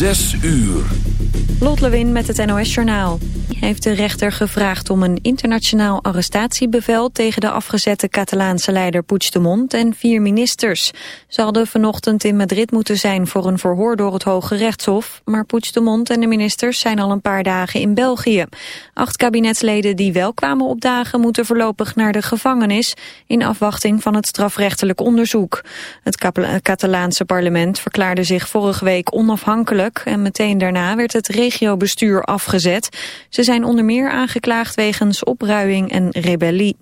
Zes uur. Lot Lewin met het NOS Journaal. Heeft de rechter gevraagd om een internationaal arrestatiebevel... tegen de afgezette Catalaanse leider Puigdemont en vier ministers. Ze hadden vanochtend in Madrid moeten zijn voor een verhoor door het Hoge Rechtshof... maar Puigdemont en de ministers zijn al een paar dagen in België. Acht kabinetsleden die wel kwamen opdagen... moeten voorlopig naar de gevangenis... in afwachting van het strafrechtelijk onderzoek. Het Catalaanse parlement verklaarde zich vorige week onafhankelijk... en meteen daarna werd het regiobestuur afgezet. Ze zijn onder meer aangeklaagd wegens opruiing en rebellie.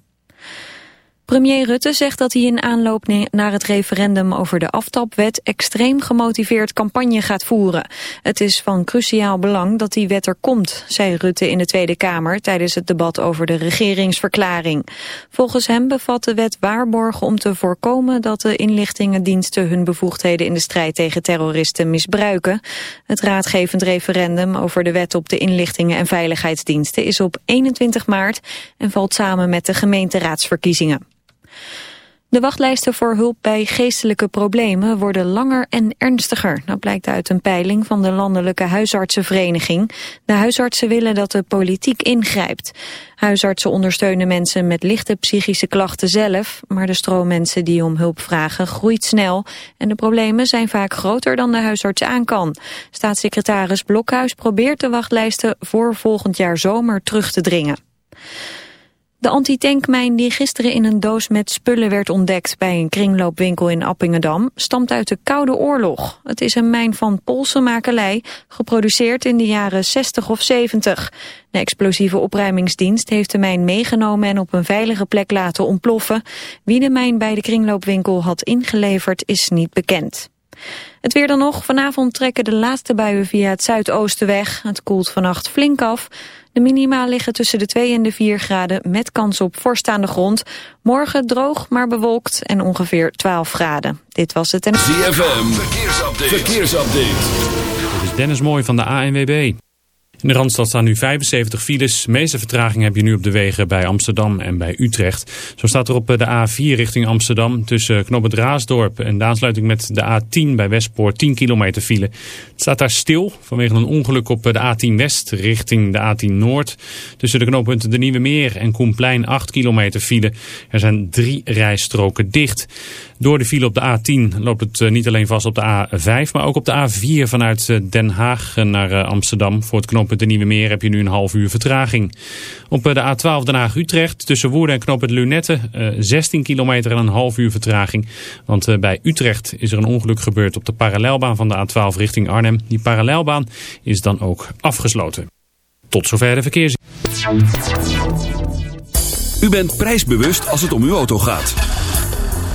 Premier Rutte zegt dat hij in aanloop naar het referendum over de aftapwet extreem gemotiveerd campagne gaat voeren. Het is van cruciaal belang dat die wet er komt, zei Rutte in de Tweede Kamer tijdens het debat over de regeringsverklaring. Volgens hem bevat de wet waarborgen om te voorkomen dat de inlichtingendiensten hun bevoegdheden in de strijd tegen terroristen misbruiken. Het raadgevend referendum over de wet op de inlichtingen en veiligheidsdiensten is op 21 maart en valt samen met de gemeenteraadsverkiezingen. De wachtlijsten voor hulp bij geestelijke problemen worden langer en ernstiger. Dat blijkt uit een peiling van de Landelijke Huisartsenvereniging. De huisartsen willen dat de politiek ingrijpt. Huisartsen ondersteunen mensen met lichte psychische klachten zelf, maar de stroom mensen die om hulp vragen groeit snel. En de problemen zijn vaak groter dan de huisarts aan kan. Staatssecretaris Blokhuis probeert de wachtlijsten voor volgend jaar zomer terug te dringen. De antitankmijn die gisteren in een doos met spullen werd ontdekt bij een kringloopwinkel in Appingedam stamt uit de Koude Oorlog. Het is een mijn van Poolse makelij, geproduceerd in de jaren 60 of 70. De explosieve opruimingsdienst heeft de mijn meegenomen en op een veilige plek laten ontploffen. Wie de mijn bij de kringloopwinkel had ingeleverd is niet bekend. Het weer dan nog. Vanavond trekken de laatste buien via het zuidoosten weg. Het koelt vannacht flink af. De minima liggen tussen de 2 en de 4 graden met kans op vorst aan de grond. Morgen droog, maar bewolkt en ongeveer 12 graden. Dit was het en... ZFM, verkeersupdate. verkeersupdate. Dit is Dennis Mooi van de ANWB. In de Randstad staan nu 75 files. De meeste vertraging heb je nu op de wegen bij Amsterdam en bij Utrecht. Zo staat er op de A4 richting Amsterdam tussen Knobbend Raasdorp en de aansluiting met de A10 bij Westpoort 10 kilometer file. Het staat daar stil vanwege een ongeluk op de A10 West richting de A10 Noord. Tussen de knooppunten De Nieuwe Meer en Koenplein 8 kilometer file. Er zijn drie rijstroken dicht. Door de file op de A10 loopt het eh, niet alleen vast op de A5, maar ook op de A4 vanuit eh, Den Haag naar eh, Amsterdam. Voor het knooppunt de Nieuwe Meer heb je nu een half uur vertraging. Op de A12 Den Haag-Utrecht tussen Woerden en knooppunt Lunette 16 kilometer en een half uur vertraging. Want bij Utrecht is er een ongeluk gebeurd op de parallelbaan van de A12 richting Arnhem. Die parallelbaan is dan ook afgesloten. Tot zover de verkeers. U bent prijsbewust als het om uw auto gaat.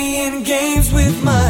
playing games with my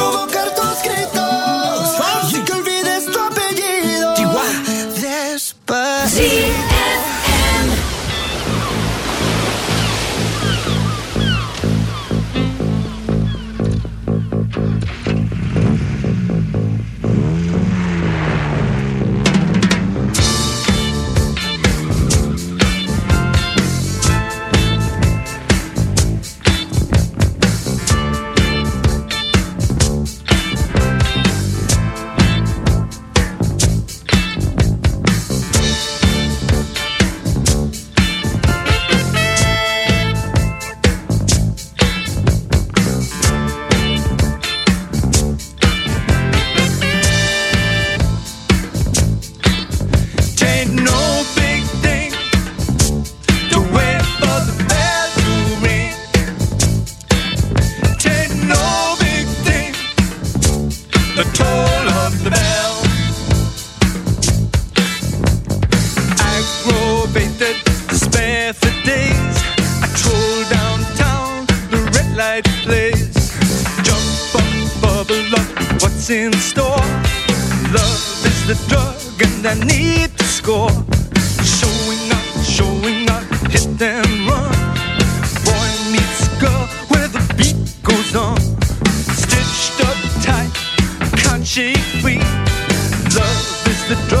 Love is the drug and I need to score. Showing up, showing up, hit and run. Boy meets girl where the beat goes on. Stitched up tight, can't shake free. Love is the drug.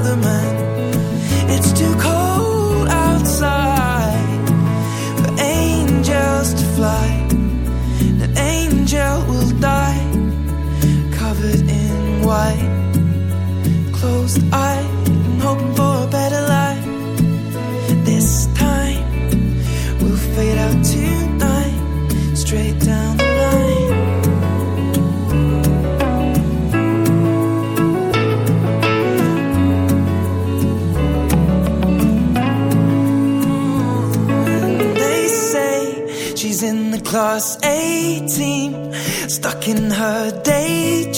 It's too cold outside for angels to fly. An angel will die covered in white. Closed hoping for a better life. This time we'll fade out tonight, straight. was 18, stuck in her daydream.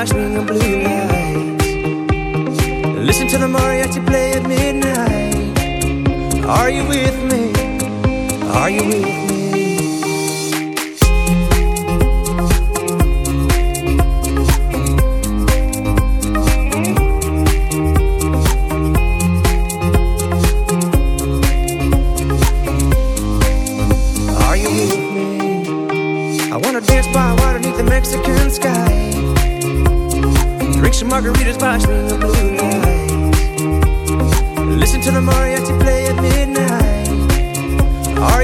By swinging blue lights. Listen to the mariachi play at midnight. Are you with me? Are you with me?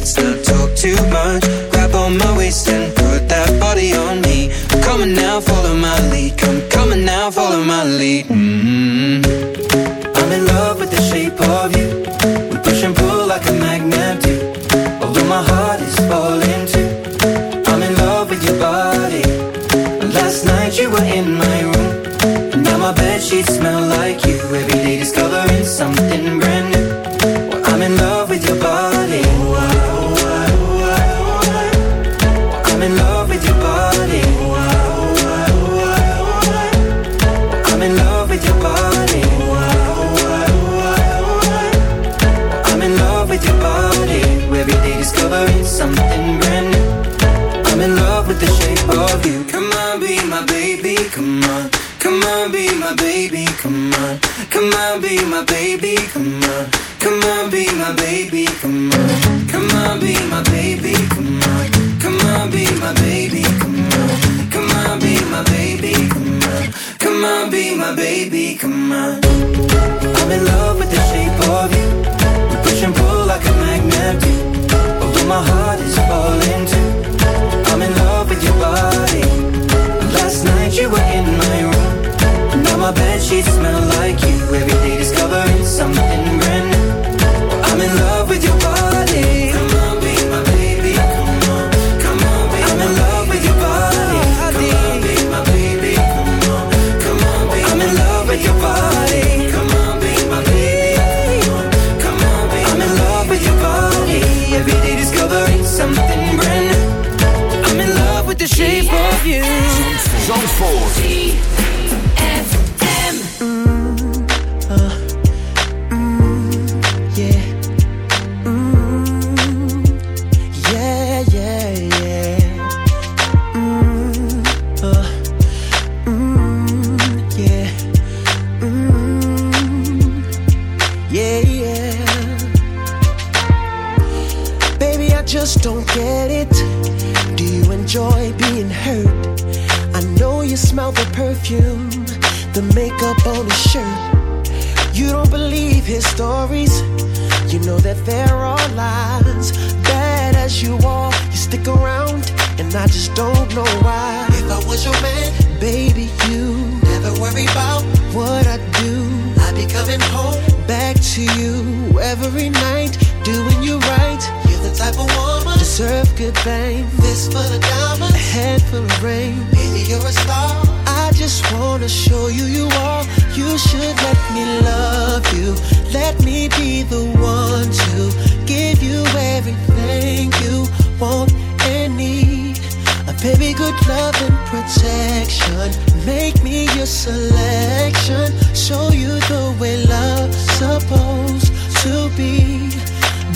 let's not you were in my room. Now my bed sheets smell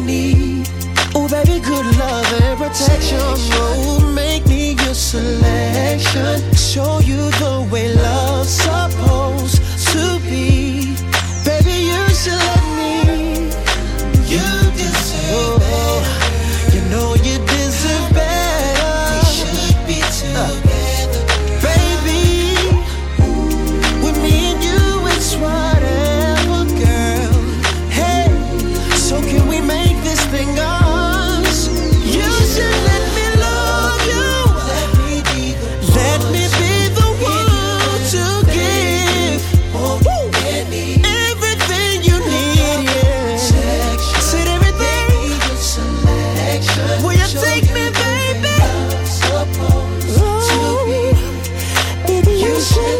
need. Oh, baby, good love and protection. Oh, make me your selection. Show you the way love's supposed shit.